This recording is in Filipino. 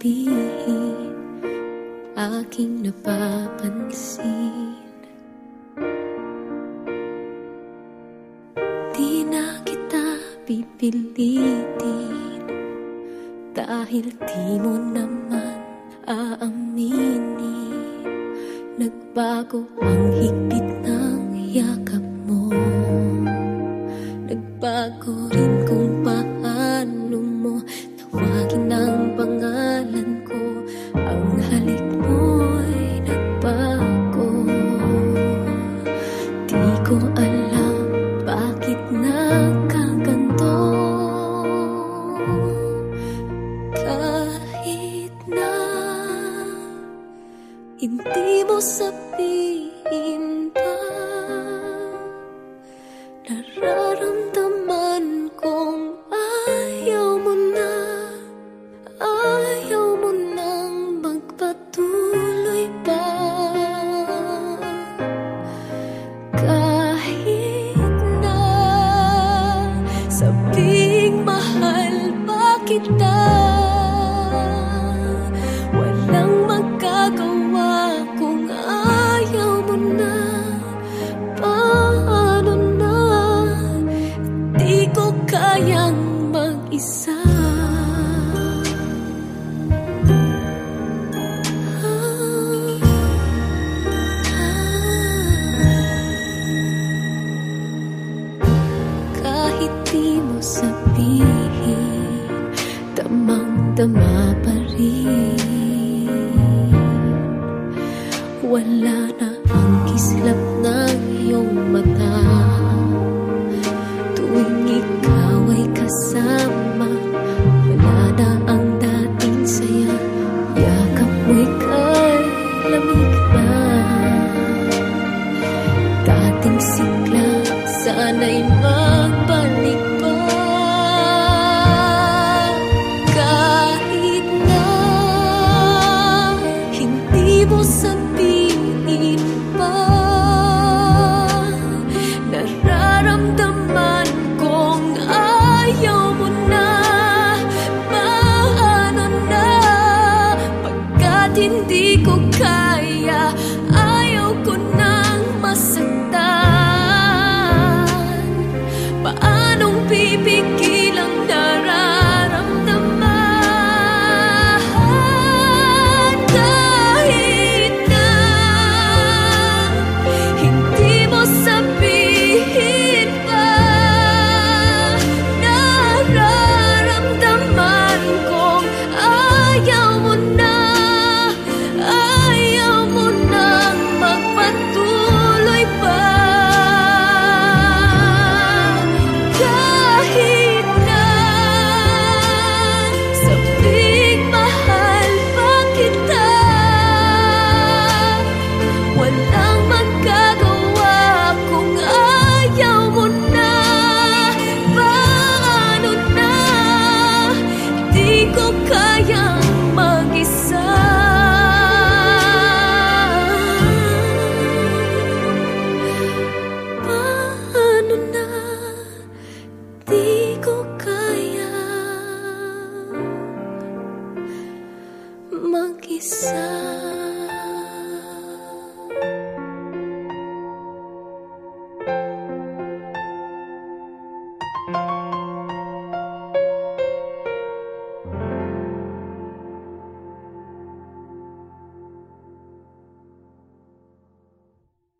sabihin Aking napapansin. Di na kita pipilitin Dahil di mo naman aaminin. Nagbago ang higpit ng yakap mo. Nagbago rin kung bakit mo sabihin pa Nararamdaman kong ayaw mo na Ayaw mo pa. Kahit na sabing mahal pa kita sabihin Damang dama pa Wala na ang kislap ng